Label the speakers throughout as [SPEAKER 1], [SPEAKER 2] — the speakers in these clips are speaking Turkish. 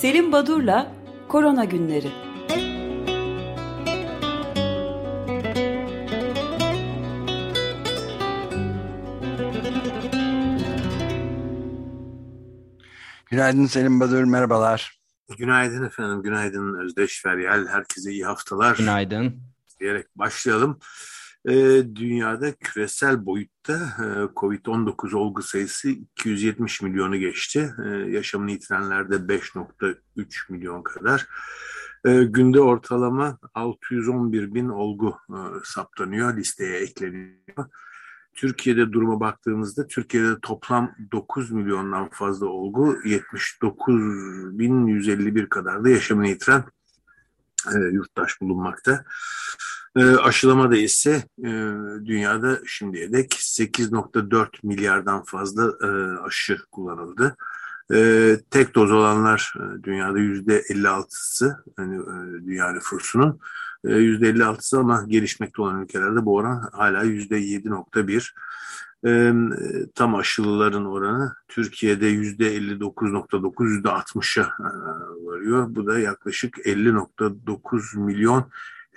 [SPEAKER 1] Selim Badur'la Korona Günleri.
[SPEAKER 2] Günaydın Selim Badur, merhabalar.
[SPEAKER 3] Günaydın efendim, günaydın Özdeş Feryal. Herkese iyi haftalar.
[SPEAKER 4] Günaydın.
[SPEAKER 3] Diyerek başlayalım. Ee, dünyada küresel boyutta e, COVID-19 olgu sayısı 270 milyonu geçti. E, yaşamını yitirenler de 5.3 milyon kadar. E, günde ortalama 611 bin olgu e, saptanıyor, listeye ekleniyor. Türkiye'de duruma baktığımızda Türkiye'de toplam 9 milyondan fazla olgu 79.151 kadar da yaşamını yitiren e, yurttaş bulunmakta. E, aşılamada ise e, dünyada şimdiye dek 8.4 milyardan fazla e, aşı kullanıldı. E, tek doz olanlar dünyada %56'sı yani, dünya nüfusunun %56'sı ama gelişmekte olan ülkelerde bu oran hala %7.1. E, tam aşılıların oranı Türkiye'de %59.9, %60'a e, varıyor. Bu da yaklaşık 50.9 milyon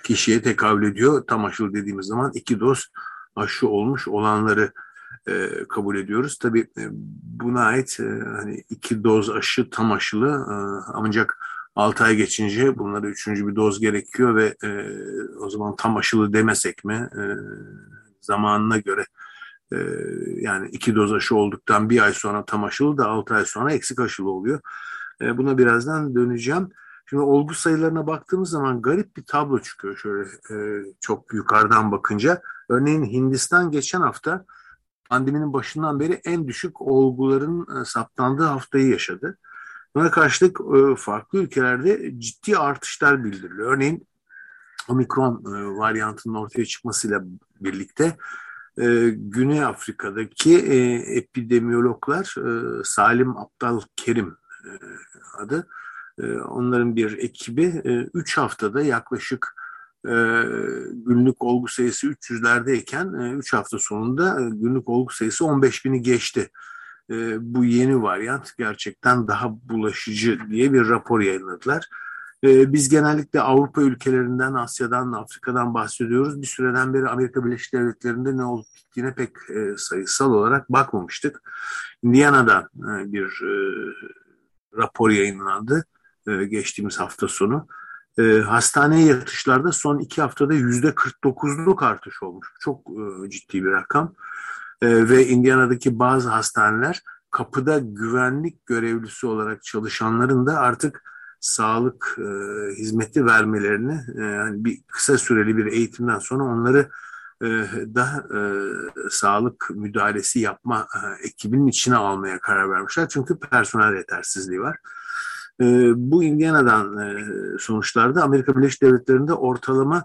[SPEAKER 3] kişiye tekabül ediyor. Tam aşılı dediğimiz zaman iki doz aşı olmuş olanları e, kabul ediyoruz. Tabii e, buna ait e, hani iki doz aşı tam aşılı e, ancak 6 ay geçince bunlara üçüncü bir doz gerekiyor ve e, o zaman tam aşılı demesek mi e, zamanına göre e, yani iki doz aşı olduktan bir ay sonra tam aşılı da 6 ay sonra eksik aşılı oluyor. E, buna birazdan döneceğim. Şimdi olgu sayılarına baktığımız zaman garip bir tablo çıkıyor şöyle e, çok yukarıdan bakınca. Örneğin Hindistan geçen hafta pandeminin başından beri en düşük olguların e, saptandığı haftayı yaşadı. Buna karşılık e, farklı ülkelerde ciddi artışlar bildiriliyor. Örneğin omikron e, varyantının ortaya çıkmasıyla birlikte e, Güney Afrika'daki epidemiyologlar Salim Aptal Kerim adı onların bir ekibi 3 haftada yaklaşık günlük olgu sayısı 300'lerdeyken 3 hafta sonunda günlük olgu sayısı 15 bini geçti e, bu yeni varyant gerçekten daha bulaşıcı diye bir rapor yayınladılar. E, biz genellikle Avrupa ülkelerinden, Asya'dan, Afrika'dan bahsediyoruz. Bir süreden beri Amerika Birleşik Devletleri'nde ne olup gittiğine pek e, sayısal olarak bakmamıştık. Indiana'da e, bir e, rapor yayınlandı e, geçtiğimiz hafta sonu. E, hastaneye yatışlarda son iki haftada yüzde 49'luk artış olmuş. Çok e, ciddi bir rakam. Ve Indiana'daki bazı hastaneler kapıda güvenlik görevlisi olarak çalışanların da artık sağlık hizmeti vermelerini bir kısa süreli bir eğitimden sonra onları e, da e, sağlık müdahalesi yapma e, ekibinin içine almaya karar vermişler. Çünkü personel yetersizliği var. E, bu Indiana'dan e, sonuçlarda Amerika Birleşik Devletleri'nde ortalama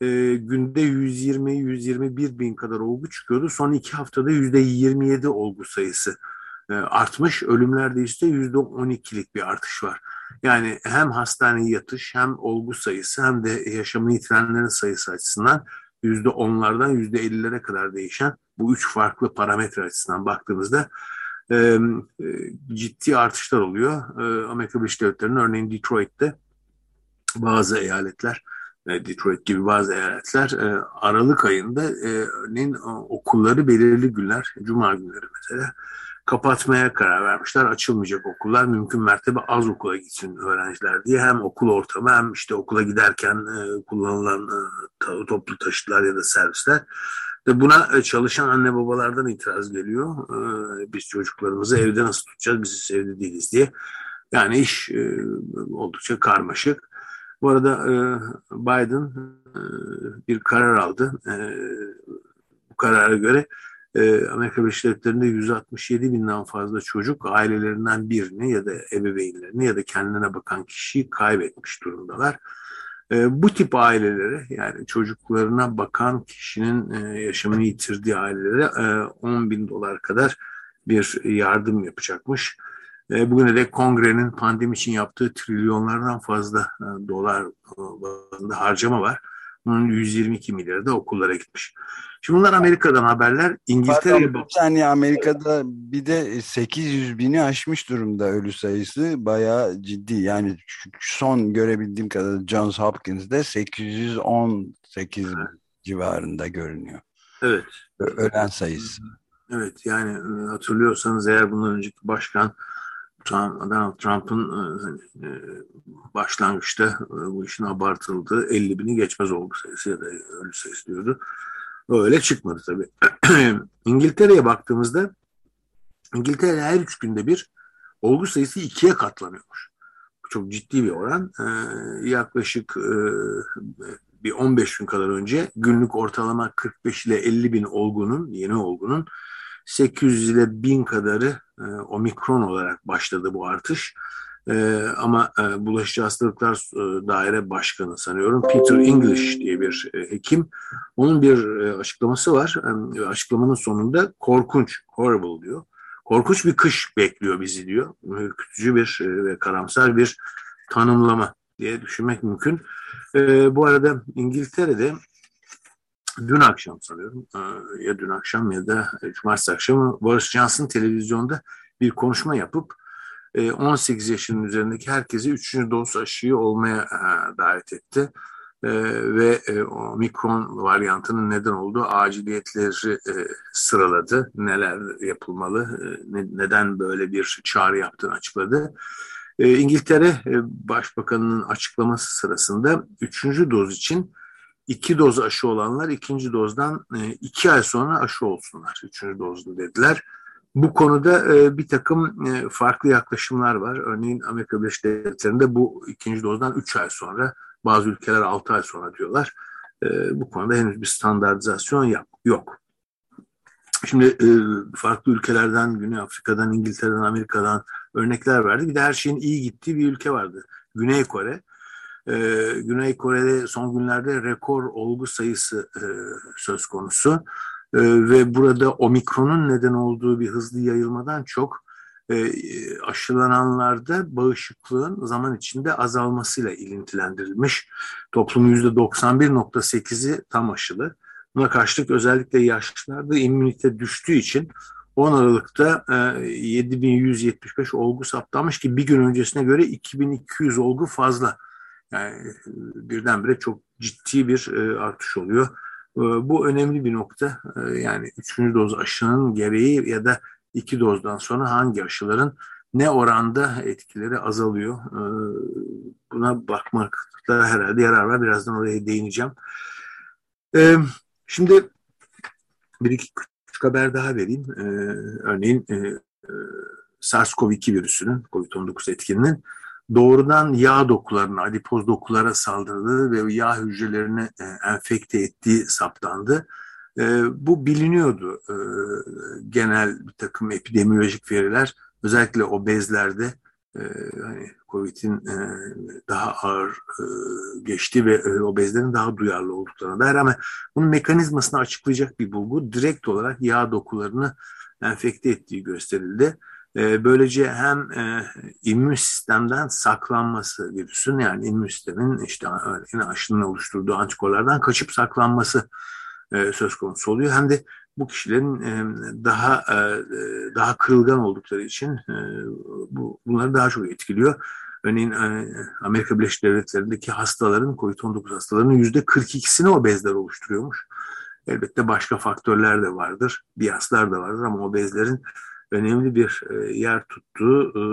[SPEAKER 3] e, günde 120-121 bin kadar olgu çıkıyordu. Son iki haftada yüzde 27 olgu sayısı e, artmış. Ölümlerde ise yüzde 12'lik bir artış var. Yani hem hastaneye yatış hem olgu sayısı hem de yaşamını yitirenlerin sayısı açısından yüzde onlardan yüzde ellilere kadar değişen bu üç farklı parametre açısından baktığımızda e, ciddi artışlar oluyor. E, Amerika Birleşik Devletleri'nin örneğin Detroit'te bazı eyaletler e, Detroit gibi bazı eyaletler e, Aralık ayında e, örneğin okulları belirli günler, cuma günleri mesela kapatmaya karar vermişler. Açılmayacak okullar mümkün mertebe az okula gitsin öğrenciler diye hem okul ortamı hem işte okula giderken kullanılan toplu taşıtlar ya da servisler buna çalışan anne babalardan itiraz geliyor. Biz çocuklarımızı evde nasıl tutacağız biz evde değiliz diye. Yani iş oldukça karmaşık. Bu arada e, Biden e, bir karar aldı. E, bu karara göre e, Amerika Birleşik Devletleri'nde 167 binden fazla çocuk ailelerinden birini ya da ebeveynlerini ya da kendine bakan kişiyi kaybetmiş durumdalar. E, bu tip ailelere yani çocuklarına bakan kişinin e, yaşamını yitirdiği ailelere e, 10 bin dolar kadar bir yardım yapacakmış. E, bugüne dek kongrenin pandemi için yaptığı trilyonlardan fazla e, dolar e, harcama var. Bunun 122 milyarı da okullara gitmiş. Şimdi bunlar Amerika'dan haberler. İngiltere'ye
[SPEAKER 2] bak. Yani Amerika'da bir de 800 bini aşmış durumda ölü sayısı. Bayağı ciddi. Yani son görebildiğim kadar Johns Hopkins'de 818 evet. civarında görünüyor.
[SPEAKER 3] Evet.
[SPEAKER 2] Ölen sayısı.
[SPEAKER 3] Evet yani e, hatırlıyorsanız eğer bundan önceki başkan Trump, Donald Trump'ın e, e, başlangıçta bu işin abartıldığı 50 bini geçmez olgu sayısı ya da ölü sayısı diyordu. Öyle çıkmadı tabii. İngiltere'ye baktığımızda İngiltere her üç günde bir olgu sayısı ikiye katlanıyormuş. Çok ciddi bir oran. Ee, yaklaşık e, bir 15 gün kadar önce günlük ortalama 45 ile 50 bin olgunun, yeni olgunun 800 ile 1000 kadarı e, omikron olarak başladı bu artış. E, ama e, Bulaşıcı Hastalıklar e, Daire Başkanı sanıyorum Peter English diye bir e, hekim. Onun bir e, açıklaması var. E, açıklamanın sonunda korkunç, horrible diyor. Korkunç bir kış bekliyor bizi diyor. Ürkütücü bir e, ve karamsar bir tanımlama diye düşünmek mümkün. E, bu arada İngiltere'de dün akşam sanıyorum e, ya dün akşam ya da cumartesi akşamı Boris Johnson televizyonda bir konuşma yapıp 18 yaşının üzerindeki herkesi 3. doz aşıyı olmaya e, davet etti. E, ve e, mikron varyantının neden olduğu aciliyetleri sıraladı. Neler yapılmalı, neden böyle bir çağrı yaptığını açıkladı. İngiltere Başbakanı'nın açıklaması sırasında 3. doz için iki doz aşı olanlar ikinci dozdan iki ay sonra aşı olsunlar. Üçüncü dozlu dediler. Bu konuda e, bir takım e, farklı yaklaşımlar var. Örneğin Amerika Birleşik Devletleri'nde bu ikinci dozdan 3 ay sonra, bazı ülkeler 6 ay sonra diyorlar. E, bu konuda henüz bir standartizasyon yok. Şimdi e, farklı ülkelerden, Güney Afrika'dan, İngiltere'den, Amerika'dan örnekler verdi. Bir de her şeyin iyi gittiği bir ülke vardı. Güney Kore. Ee, Güney Kore'de son günlerde rekor olgu sayısı e, söz konusu. Ee, ve burada omikronun neden olduğu bir hızlı yayılmadan çok e, aşılananlarda bağışıklığın zaman içinde azalmasıyla ilintilendirilmiş. Toplumun %91.8'i tam aşılı. Buna karşılık özellikle yaşlılarda immünite düştüğü için 10 Aralık'ta e, 7175 olgu saptanmış ki bir gün öncesine göre 2200 olgu fazla. Yani birdenbire çok ciddi bir e, artış oluyor. Ee, bu önemli bir nokta. Yani üçüncü doz aşının gereği ya da iki dozdan sonra hangi aşıların ne oranda etkileri azalıyor. Ee, buna bakmakta herhalde yarar var. Birazdan oraya değineceğim. Şimdi bir iki küçük haber daha vereyim. Örneğin e, e, SARS-CoV-2 virüsünün, COVID-19 etkininin doğrudan yağ dokularına, adipoz dokulara saldırdığı ve yağ hücrelerini e, enfekte ettiği saptandı. E, bu biliniyordu. E, genel bir takım epidemiolojik veriler özellikle obezlerde e, hani COVID'in daha ağır geçti ve e, obezlerin daha duyarlı olduklarına dair ama bunun mekanizmasını açıklayacak bir bulgu direkt olarak yağ dokularını enfekte ettiği gösterildi. Ee, böylece hem e, immün sistemden saklanması virüsün yani immün sistemin işte yine aşının oluşturduğu antikorlardan kaçıp saklanması e, söz konusu oluyor. Hem de bu kişilerin e, daha daha kırılgan oldukları için bu bunları daha çok etkiliyor. Örneğin Amerika Birleşik Devletleri'ndeki hastaların, COVID-19 hastalarının yüzde 42'sini obezler oluşturuyormuş. Elbette başka faktörler de vardır, biaslar da vardır ama obezlerin önemli bir e, yer tuttuğu e,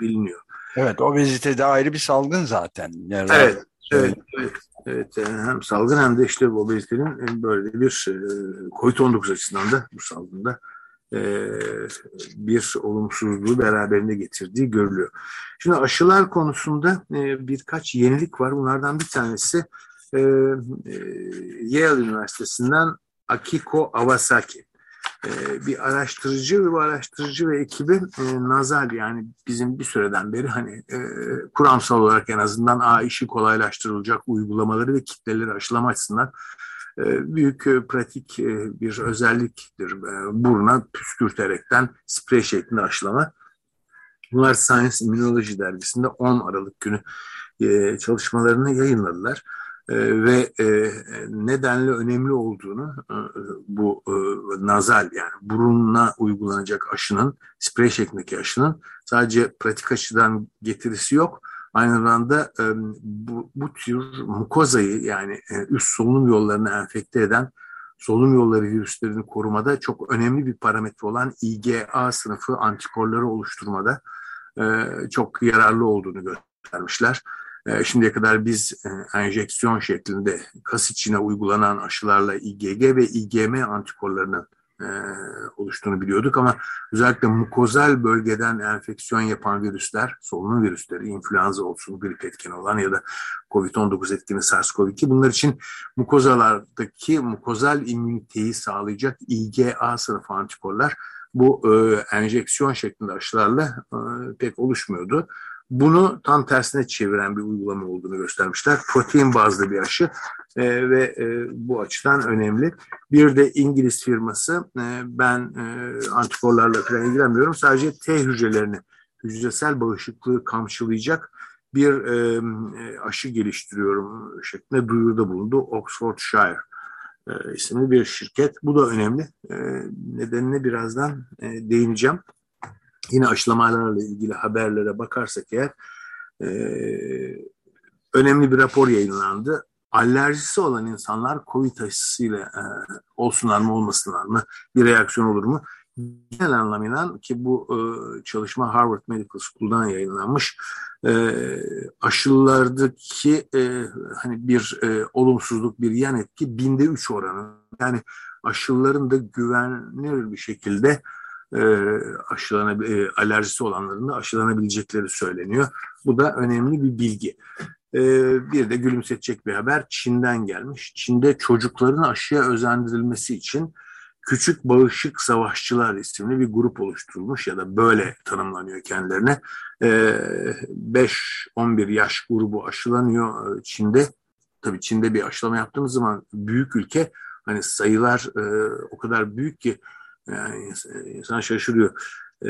[SPEAKER 3] biliniyor.
[SPEAKER 2] Evet, obezite ayrı bir salgın zaten.
[SPEAKER 3] Yani evet, evet, evet, evet. Hem salgın hem de işte obezitenin böyle bir COVID-19 açısından da bu salgında bir olumsuzluğu beraberinde getirdiği görülüyor. Şimdi aşılar konusunda birkaç yenilik var. Bunlardan bir tanesi Yale Üniversitesi'nden Akiko Awasaki. Ee, bir araştırıcı ve bu araştırıcı ve ekibi e, nazar yani bizim bir süreden beri hani e, kuramsal olarak en azından a işi kolaylaştırılacak uygulamaları ve kitleleri aşılama açısından e, büyük e, pratik e, bir özelliktir. Buruna püskürterekten sprey şeklinde aşılama. Bunlar Science Immunology dergisinde 10 Aralık günü çalışmalarını yayınladılar. E, ve e, nedenle önemli olduğunu e, bu e, nazal yani burununa uygulanacak aşının sprey şeklindeki aşının sadece pratik açıdan getirisi yok. Aynı zamanda bu, bu tür mukozayı yani üst solunum yollarını enfekte eden solunum yolları virüslerini korumada çok önemli bir parametre olan IgA sınıfı antikorları oluşturmada çok yararlı olduğunu göstermişler. E, şimdiye kadar biz e, enjeksiyon şeklinde kas içine uygulanan aşılarla IgG ve IgM antikorlarının e, oluştuğunu biliyorduk ama özellikle mukozal bölgeden enfeksiyon yapan virüsler, solunum virüsleri, influenza olsun, grip etkeni olan ya da COVID-19 etkeni SARS-CoV-2 bunlar için mukozalardaki mukozal immüniteyi sağlayacak IgA sınıfı antikorlar bu e, enjeksiyon şeklinde aşılarla pek oluşmuyordu. Bunu tam tersine çeviren bir uygulama olduğunu göstermişler. Protein bazlı bir aşı e, ve e, bu açıdan önemli. Bir de İngiliz firması, e, ben e, antikorlarla falan ilgilenmiyorum. Sadece T hücrelerini, hücresel bağışıklığı kamçılayacak bir e, aşı geliştiriyorum şeklinde duyuruda bulundu. Oxfordshire e, isimli bir şirket. Bu da önemli. E, nedenine birazdan e, değineceğim. Yine aşılamalarla ilgili haberlere bakarsak eğer e, önemli bir rapor yayınlandı. Alerjisi olan insanlar COVID aşısıyla e, olsunlar mı olmasınlar mı bir reaksiyon olur mu? Genel anlamıyla ki bu e, çalışma Harvard Medical School'dan yayınlanmış e, aşılardaki e, hani bir e, olumsuzluk bir yan etki binde üç oranı yani aşıların da güvenilir bir şekilde e, aşılana, e, alerjisi olanların da aşılanabilecekleri söyleniyor. Bu da önemli bir bilgi. E, bir de gülümsetecek bir haber Çin'den gelmiş. Çin'de çocukların aşıya özendirilmesi için Küçük Bağışık Savaşçılar isimli bir grup oluşturulmuş ya da böyle tanımlanıyor kendilerine. 5-11 yaş grubu aşılanıyor Çin'de. Tabii Çin'de bir aşılama yaptığımız zaman büyük ülke hani sayılar o kadar büyük ki yani insan şaşırıyor. Ee,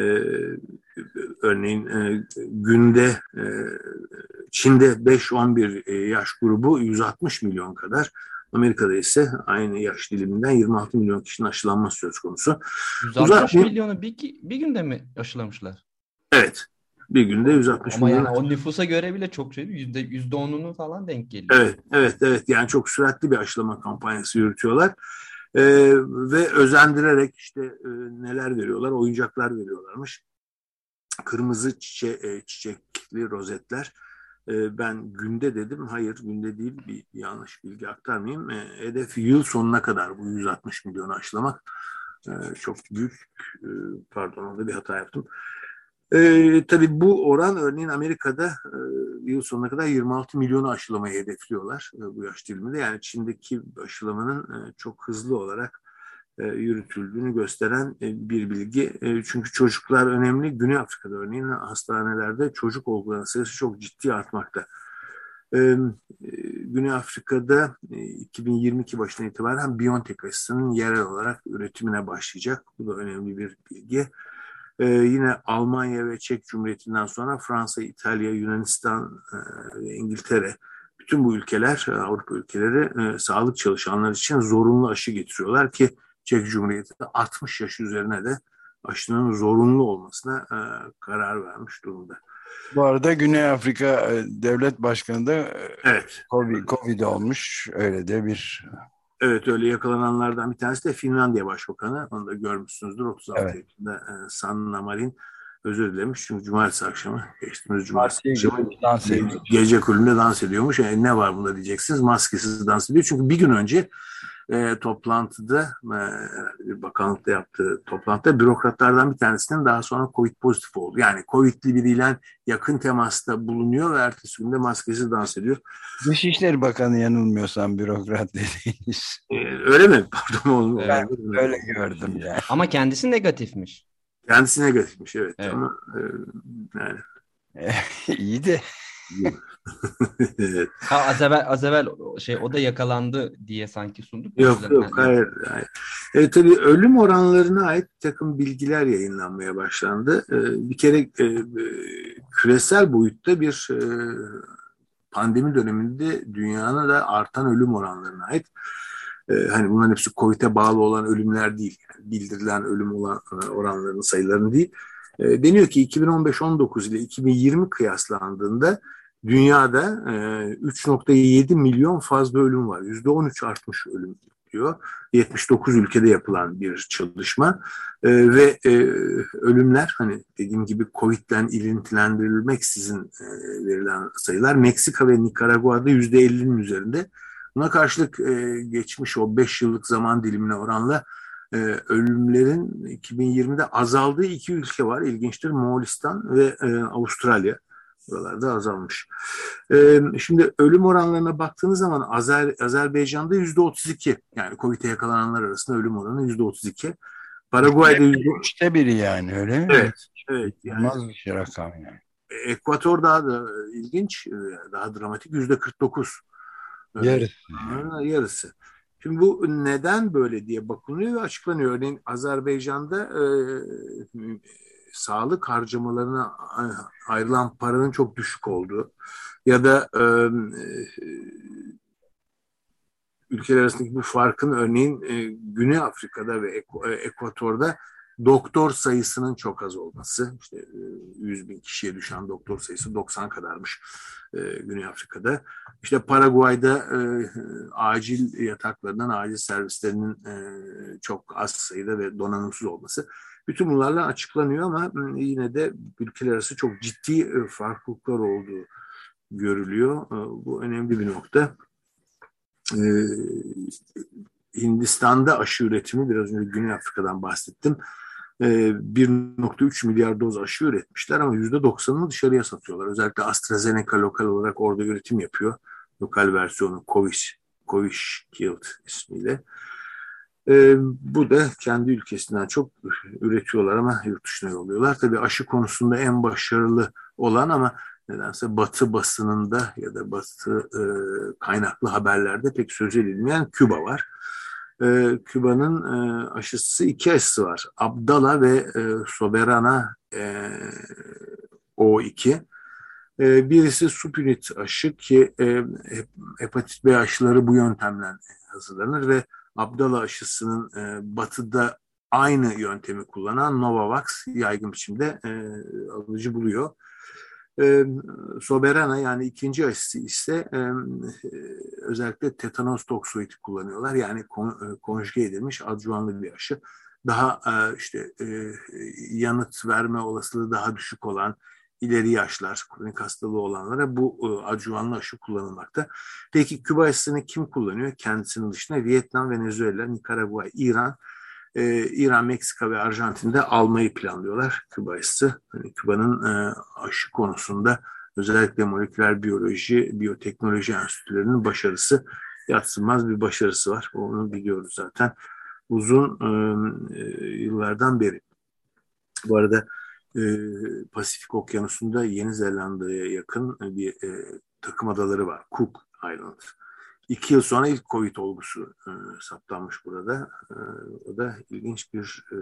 [SPEAKER 3] örneğin e, günde e, Çin'de 5-11 e, yaş grubu 160 milyon kadar. Amerika'da ise aynı yaş diliminden 26 milyon kişinin aşılanması söz konusu.
[SPEAKER 4] 160 Uzak, milyonu bir, bir günde mi aşılamışlar?
[SPEAKER 3] Evet. Bir günde 160
[SPEAKER 4] Ama
[SPEAKER 3] milyon.
[SPEAKER 4] yani o nüfusa göre bile çok şey. Yüzde, yüzde onunu falan denk geliyor.
[SPEAKER 3] Evet, evet, evet. Yani çok süratli bir aşılama kampanyası yürütüyorlar. E, ve özendirerek işte e, neler veriyorlar? Oyuncaklar veriyorlarmış. Kırmızı çiçe, e, çiçekli rozetler. E, ben günde dedim. Hayır günde değil. Bir, yanlış bilgi aktarmayayım. E, hedef yıl sonuna kadar bu 160 milyonu aşılamak. E, çok büyük. E, pardon orada bir hata yaptım. E, tabii bu oran örneğin Amerika'da e, yıl sonuna kadar 26 milyonu aşılamayı hedefliyorlar e, bu yaş diliminde. Yani Çin'deki aşılamanın e, çok hızlı olarak e, yürütüldüğünü gösteren e, bir bilgi. E, çünkü çocuklar önemli. Güney Afrika'da örneğin hastanelerde çocuk olguların sayısı çok ciddi artmakta. E, e, Güney Afrika'da e, 2022 başına itibaren Biontech aşısının yerel olarak üretimine başlayacak. Bu da önemli bir bilgi. Ee, yine Almanya ve Çek Cumhuriyeti'nden sonra Fransa, İtalya, Yunanistan e, ve İngiltere bütün bu ülkeler, e, Avrupa ülkeleri e, sağlık çalışanlar için zorunlu aşı getiriyorlar ki Çek Cumhuriyeti de 60 yaş üzerine de aşının zorunlu olmasına e, karar vermiş durumda.
[SPEAKER 2] Bu arada Güney Afrika e, Devlet Başkanı da e,
[SPEAKER 3] evet.
[SPEAKER 2] COVID, COVID olmuş. Öyle de bir
[SPEAKER 3] Evet öyle yakalananlardan bir tanesi de Finlandiya Başbakanı. Onu da görmüşsünüzdür. 36 evet. yaşında e, Sanna Marin özür dilemiş. Çünkü cumartesi akşamı geçtiğimiz cumartesi akşamı dans gece kulübünde dans ediyormuş. Yani ne var bunda diyeceksiniz. Maskesiz dans ediyor. Çünkü bir gün önce e, toplantıda e, bir bakanlıkta yaptığı toplantıda bürokratlardan bir tanesinin daha sonra Covid pozitif oldu. Yani Covid'li biriyle yakın temasta bulunuyor ve ertesi günde maskesiz dans ediyor.
[SPEAKER 2] Dışişleri Bakanı yanılmıyorsam bürokrat dediğiniz.
[SPEAKER 3] E, öyle mi? Pardon.
[SPEAKER 2] Ben öyle gördüm yani.
[SPEAKER 4] Ama kendisi negatifmiş.
[SPEAKER 3] Kendisi negatifmiş evet. evet. Ama e, yani.
[SPEAKER 2] İyi de.
[SPEAKER 4] Ha, az evvel, az evvel şey o da yakalandı diye sanki sunduk.
[SPEAKER 3] Yok yok hayır. hayır. E, tabii ölüm oranlarına ait takım bilgiler yayınlanmaya başlandı. E, bir kere e, küresel boyutta bir e, pandemi döneminde dünyanın da artan ölüm oranlarına ait. E, hani bunların hepsi COVID'e bağlı olan ölümler değil. Yani bildirilen ölüm olan e, oranlarının sayılarını değil. E, deniyor ki 2015-19 ile 2020 kıyaslandığında dünyada e, 3.7 milyon fazla ölüm var. %13 artmış ölüm diyor. 79 ülkede yapılan bir çalışma e, ve e, ölümler hani dediğim gibi Covid'den ilintilendirilmeksizin e, verilen sayılar Meksika ve Nikaragua'da %50'nin üzerinde. Buna karşılık e, geçmiş o 5 yıllık zaman dilimine oranla e, ölümlerin 2020'de azaldığı iki ülke var. İlginçtir Moğolistan ve e, Avustralya. Buralarda azalmış. Ee, şimdi ölüm oranlarına baktığınız zaman Azer, Azerbaycan'da yüzde 32 yani Covid'e yakalananlar arasında ölüm oranı yüzde 32. Paraguay'da yüzde
[SPEAKER 2] üçte biri yani öyle mi?
[SPEAKER 3] Evet. Evet.
[SPEAKER 2] Yani, Olmaz bir şey rakam yani.
[SPEAKER 3] Ekvator daha da ilginç, daha dramatik yüzde 49.
[SPEAKER 2] Yarısı.
[SPEAKER 3] Yarısı. Şimdi bu neden böyle diye bakılıyor ve açıklanıyor. Örneğin Azerbaycan'da e, sağlık harcamalarına ayrılan paranın çok düşük olduğu ya da e, ülkeler arasındaki bu farkın örneğin e, Güney Afrika'da ve Ek- Ekvator'da doktor sayısının çok az olması. İşte e, 100 bin kişiye düşen doktor sayısı 90 kadarmış e, Güney Afrika'da. İşte Paraguay'da e, acil yataklarından acil servislerinin e, çok az sayıda ve donanımsız olması. Bütün bunlarla açıklanıyor ama yine de ülkeler arası çok ciddi farklılıklar olduğu görülüyor. Bu önemli bir nokta. Hindistan'da aşı üretimi, biraz önce Güney Afrika'dan bahsettim. 1.3 milyar doz aşı üretmişler ama %90'ını dışarıya satıyorlar. Özellikle AstraZeneca lokal olarak orada üretim yapıyor. Lokal versiyonu Covish, Covishield ismiyle. E, bu da kendi ülkesinden çok üretiyorlar ama yurt dışına yolluyorlar. Tabii aşı konusunda en başarılı olan ama nedense Batı basınında ya da Batı e, kaynaklı haberlerde pek söz edilmeyen Küba var. E, Küba'nın e, aşısı iki aşısı var. Abdala ve e, Soberana e, O2. E, birisi Sputnik aşı ki e, hepatit B aşıları bu yöntemle hazırlanır ve Abdala aşısının e, batıda aynı yöntemi kullanan Novavax yaygın biçimde e, alıcı buluyor. E, Soberana yani ikinci aşısı ise e, özellikle tetanos toksoidi kullanıyorlar. Yani kon, e, konjüge edilmiş adjuvanlı bir aşı. Daha e, işte e, yanıt verme olasılığı daha düşük olan ileri yaşlar, kronik hastalığı olanlara bu e, adjuvanlı aşı kullanılmakta. Peki Küba aşısını kim kullanıyor? Kendisinin dışında Vietnam, Venezuela, Nikaragua, İran, e, İran, Meksika ve Arjantin'de almayı planlıyorlar Küba aşısı. Yani Küba'nın e, aşı konusunda özellikle moleküler biyoloji, biyoteknoloji enstitülerinin başarısı, yatsınmaz bir başarısı var. Onu biliyoruz zaten uzun e, e yıllardan beri. Bu arada e, Pasifik Okyanusu'nda Yeni Zelanda'ya yakın bir e, takım adaları var. Cook Island. İki yıl sonra ilk Covid olgusu e, saptanmış burada. E, o da ilginç bir e,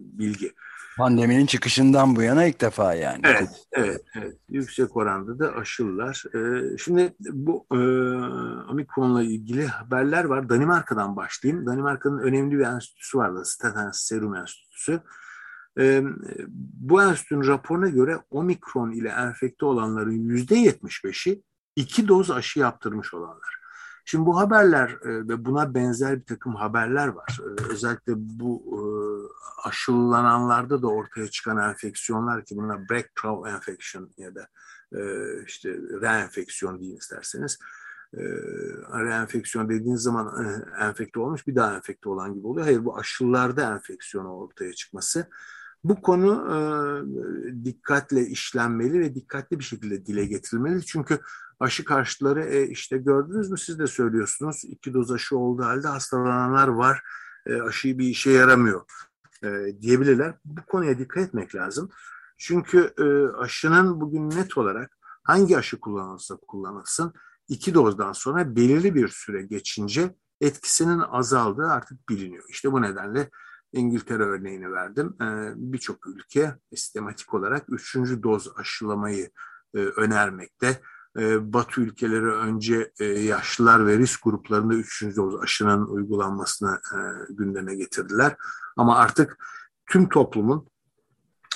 [SPEAKER 3] bilgi.
[SPEAKER 2] Pandeminin çıkışından bu yana ilk defa yani.
[SPEAKER 3] Evet, evet, evet. Yüksek oranda da aşılılar. E, şimdi bu e, Omikron'la ilgili haberler var. Danimarka'dan başlayayım. Danimarka'nın önemli bir enstitüsü vardı. Statens Serum Enstitüsü. E, bu enstitünün raporuna göre omikron ile enfekte olanların yüzde yetmiş beşi iki doz aşı yaptırmış olanlar. Şimdi bu haberler e, ve buna benzer bir takım haberler var. E, özellikle bu e, aşılananlarda da ortaya çıkan enfeksiyonlar ki buna breakthrough enfection ya da işte reenfeksiyon deyin isterseniz. Reenfeksiyon dediğiniz zaman enfekte olmuş bir daha enfekte olan gibi oluyor. Hayır bu aşılarda enfeksiyon ortaya çıkması bu konu e, dikkatle işlenmeli ve dikkatli bir şekilde dile getirilmeli. Çünkü aşı karşıtları e, işte gördünüz mü siz de söylüyorsunuz iki doz aşı olduğu halde hastalananlar var e, aşı bir işe yaramıyor e, diyebilirler. Bu konuya dikkat etmek lazım. Çünkü e, aşının bugün net olarak hangi aşı kullanılsa kullanılsın iki dozdan sonra belirli bir süre geçince etkisinin azaldığı artık biliniyor. İşte bu nedenle İngiltere örneğini verdim. Ee, birçok ülke sistematik olarak üçüncü doz aşılamayı e, önermekte. e, Batı ülkeleri önce e, yaşlılar ve risk gruplarında üçüncü doz aşının uygulanmasını e, gündeme getirdiler. Ama artık tüm toplumun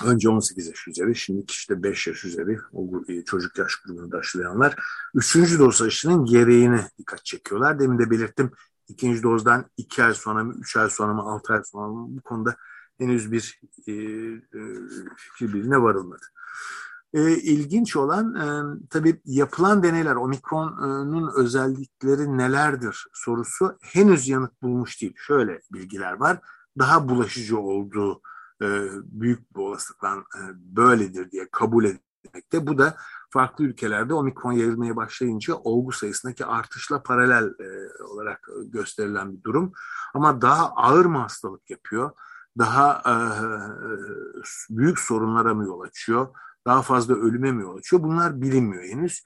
[SPEAKER 3] önce 18 yaş üzeri, şimdi işte 5 yaş üzeri o çocuk yaş grubunu aşılayanlar üçüncü doz aşının gereğine dikkat çekiyorlar. Demin de belirttim ikinci dozdan 2 ay sonra mı, 3 ay sonra mı, 6 ay sonra mı bu konuda henüz bir e, e, fikir birliğine varılmadı. E, ilginç olan e, tabii yapılan deneyler omikronun özellikleri nelerdir sorusu henüz yanıt bulmuş değil. Şöyle bilgiler var. Daha bulaşıcı olduğu e, büyük bir olasılıkla e, böyledir diye kabul edilmekte. Bu da farklı ülkelerde omikron yayılmaya başlayınca olgu sayısındaki artışla paralel e, olarak gösterilen bir durum. Ama daha ağır mı hastalık yapıyor? Daha e, büyük sorunlara mı yol açıyor? Daha fazla ölüme mi yol açıyor? Bunlar bilinmiyor henüz.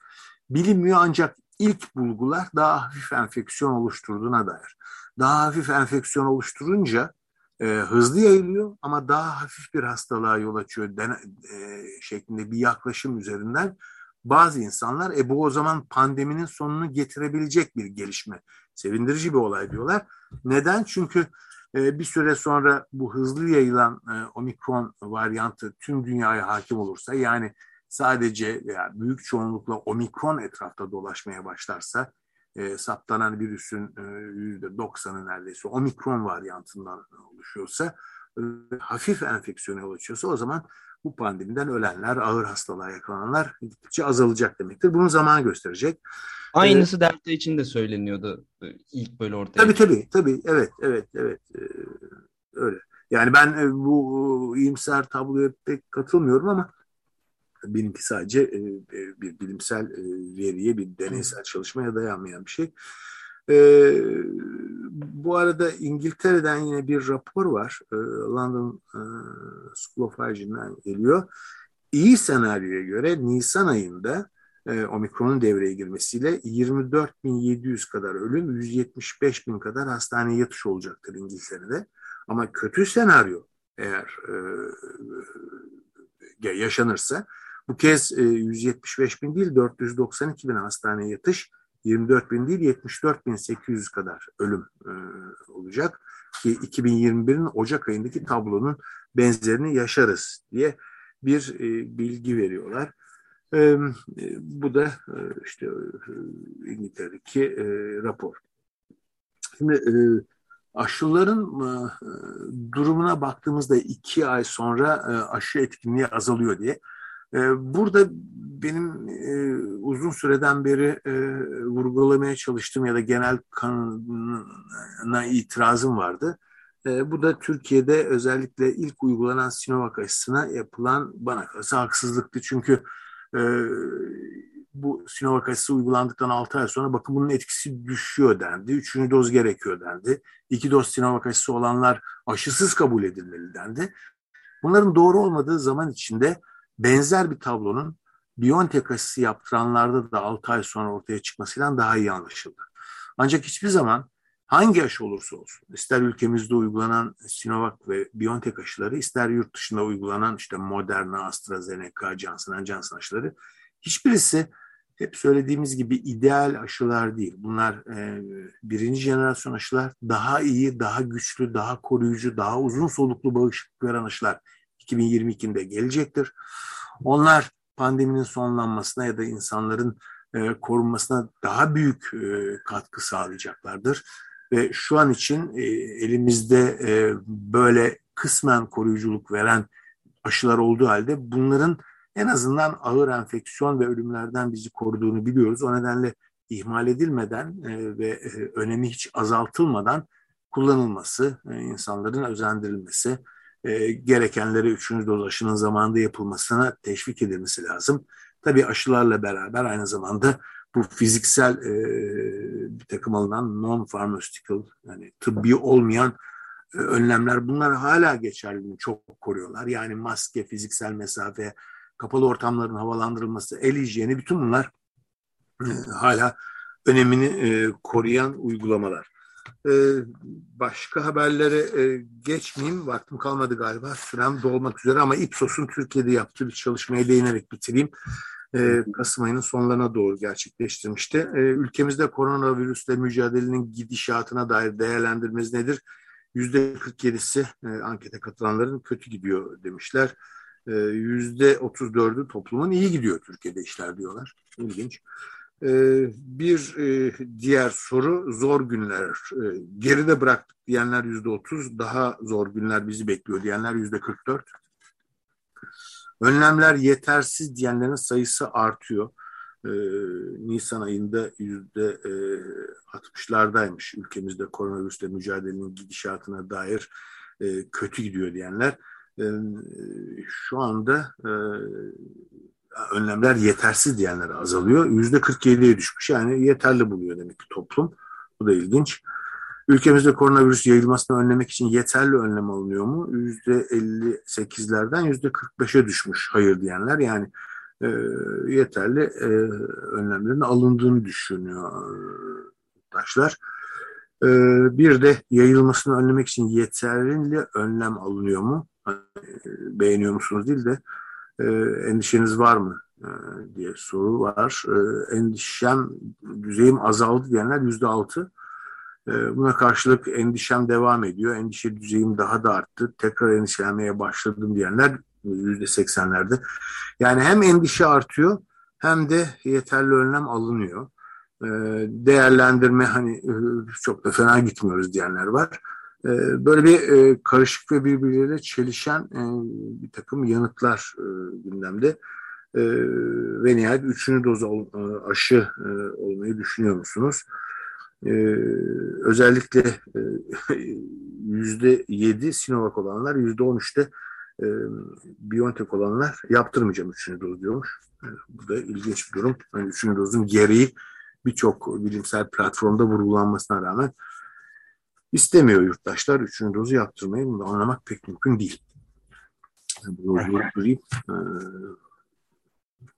[SPEAKER 3] Bilinmiyor ancak ilk bulgular daha hafif enfeksiyon oluşturduğuna dair. Daha hafif enfeksiyon oluşturunca e, hızlı yayılıyor ama daha hafif bir hastalığa yol açıyor dene, e, şeklinde bir yaklaşım üzerinden bazı insanlar e bu o zaman pandeminin sonunu getirebilecek bir gelişme. Sevindirici bir olay diyorlar. Neden? Çünkü e, bir süre sonra bu hızlı yayılan e, omikron varyantı tüm dünyaya hakim olursa yani sadece veya büyük çoğunlukla omikron etrafta dolaşmaya başlarsa e, saptanan virüsün yüzde doksanı neredeyse omikron varyantından oluşuyorsa e, hafif enfeksiyona yol açıyorsa o zaman bu pandemiden ölenler, ağır hastalığa yakalananlar gittikçe azalacak demektir. Bunu zaman gösterecek.
[SPEAKER 4] Aynısı ee, Delta için de söyleniyordu e, ilk böyle ortaya.
[SPEAKER 3] Tabii tabii tabii evet evet evet ee, öyle. Yani ben e, bu iyimser tabloya pek katılmıyorum ama benimki sadece e, bir bilimsel veriye, bir deneysel çalışmaya dayanmayan bir şey. bu arada İngiltere'den yine bir rapor var. London School of Hygiene'den geliyor. İyi senaryoya göre Nisan ayında e, omikronun devreye girmesiyle 24.700 kadar ölüm, 175.000 kadar hastaneye yatış olacaktır İngiltere'de. Ama kötü senaryo eğer e, yaşanırsa bu kez e, 175 bin değil 492 bin hastaneye yatış, 24 bin değil 74 bin 800 kadar ölüm e, olacak. Ki 2021'in Ocak ayındaki tablonun benzerini yaşarız diye bir e, bilgi veriyorlar. E, bu da e, işte e, İngiltere'deki e, rapor. Şimdi e, aşıların e, durumuna baktığımızda iki ay sonra e, aşı etkinliği azalıyor diye. E, burada benim e, uzun süreden beri e, vurgulamaya çalıştığım ya da genel kanına itirazım vardı. E, bu da Türkiye'de özellikle ilk uygulanan Sinovac aşısına yapılan bana kalırsa haksızlıktı. Çünkü e, bu Sinovac aşısı uygulandıktan 6 ay sonra bakın bunun etkisi düşüyor dendi. Üçüncü doz gerekiyor dendi. İki doz Sinovac aşısı olanlar aşısız kabul edilmeli dendi. Bunların doğru olmadığı zaman içinde benzer bir tablonun Biontech aşısı yaptıranlarda da 6 ay sonra ortaya çıkmasıyla daha iyi anlaşıldı. Ancak hiçbir zaman hangi aşı olursa olsun, ister ülkemizde uygulanan Sinovac ve BioNTech aşıları, ister yurt dışında uygulanan işte Moderna, AstraZeneca, Johnson Johnson aşıları, hiçbirisi hep söylediğimiz gibi ideal aşılar değil. Bunlar e, birinci jenerasyon aşılar daha iyi, daha güçlü, daha koruyucu, daha uzun soluklu bağışıklık veren aşılar 2022'de gelecektir. Onlar pandeminin sonlanmasına ya da insanların e, korunmasına daha büyük e, katkı sağlayacaklardır. Ve şu an için e, elimizde böyle kısmen koruyuculuk veren aşılar olduğu halde bunların en azından ağır enfeksiyon ve ölümlerden bizi koruduğunu biliyoruz. O nedenle ihmal edilmeden ve önemi hiç azaltılmadan kullanılması, insanların özendirilmesi, e, gerekenleri üçüncü doz aşının zamanında yapılmasına teşvik edilmesi lazım. Tabii aşılarla beraber aynı zamanda bu fiziksel e, bir takım alınan non-pharmaceutical yani tıbbi olmayan e, önlemler bunlar hala geçerli çok koruyorlar. Yani maske, fiziksel mesafe, kapalı ortamların havalandırılması, el hijyeni bütün bunlar e, hala önemini e, koruyan uygulamalar. E, başka haberlere e, geçmeyeyim. Vaktim kalmadı galiba. Sürem dolmak üzere ama Ipsos'un Türkiye'de yaptığı bir çalışmaya değinerek bitireyim. e, Kasım ayının sonlarına doğru gerçekleştirmişti. E, ülkemizde koronavirüsle mücadelenin gidişatına dair değerlendirmeniz nedir? %47'si e, ankete katılanların kötü gidiyor demişler. E, %34'ü toplumun iyi gidiyor Türkiye'de işler diyorlar. İlginç. E, bir e, diğer soru zor günler. E, geride bıraktık diyenler %30, daha zor günler bizi bekliyor diyenler %44. Önlemler yetersiz diyenlerin sayısı artıyor. Ee, Nisan ayında yüzde e, 60'lardaymış ülkemizde koronavirüsle mücadelenin gidişatına dair kötü gidiyor diyenler. E, şu anda önlemler yetersiz diyenler azalıyor. Yüzde 47'ye düşmüş yani yeterli buluyor demek ki toplum. Bu da ilginç. Ülkemizde koronavirüs yayılmasını önlemek için yeterli önlem alınıyor mu? %58'lerden %45'e düşmüş hayır diyenler. Yani e, yeterli e, önlemlerin alındığını düşünüyor taşlar. E, bir de yayılmasını önlemek için yeterli önlem alınıyor mu? Hani, beğeniyor musunuz değil de e, endişeniz var mı? E, diye soru var. E, endişem düzeyim azaldı diyenler yüzde altı. Ee, buna karşılık endişem devam ediyor. Endişe düzeyim daha da arttı. Tekrar endişelenmeye başladım diyenler yüzde seksenlerde. Yani hem endişe artıyor hem de yeterli önlem alınıyor. Değerlendirme hani çok da fena gitmiyoruz diyenler var. Ee, böyle bir e, karışık ve birbirleriyle çelişen e, bir takım yanıtlar gündemde. Ve nihayet üçüncü doz aşı olmayı düşünüyor musunuz? Özellikle e, yüzde yedi Sinovac olanlar, yüzde on üçte e, Biontech olanlar yaptırmayacağım üçüncü doz diyormuş. Bu da ilginç bir durum. Yani üçüncü dozun gereği birçok bilimsel platformda vurgulanmasına rağmen istemiyor yurttaşlar üçüncü dozu yaptırmayı. Bunu anlamak pek mümkün değil. Bunu durayım. Ee,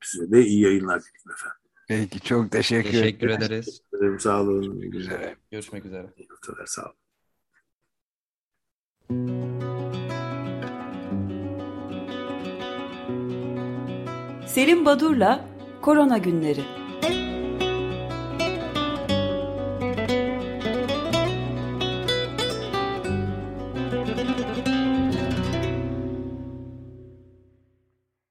[SPEAKER 3] size de iyi yayınlar dilerim efendim.
[SPEAKER 2] Peki çok teşekkür,
[SPEAKER 4] teşekkür ederiz.
[SPEAKER 3] Teşekkür Sağ olun.
[SPEAKER 2] Görüşmek üzere.
[SPEAKER 4] Görüşmek üzere.
[SPEAKER 3] Sağ olun.
[SPEAKER 1] Selim Badur'la Korona Günleri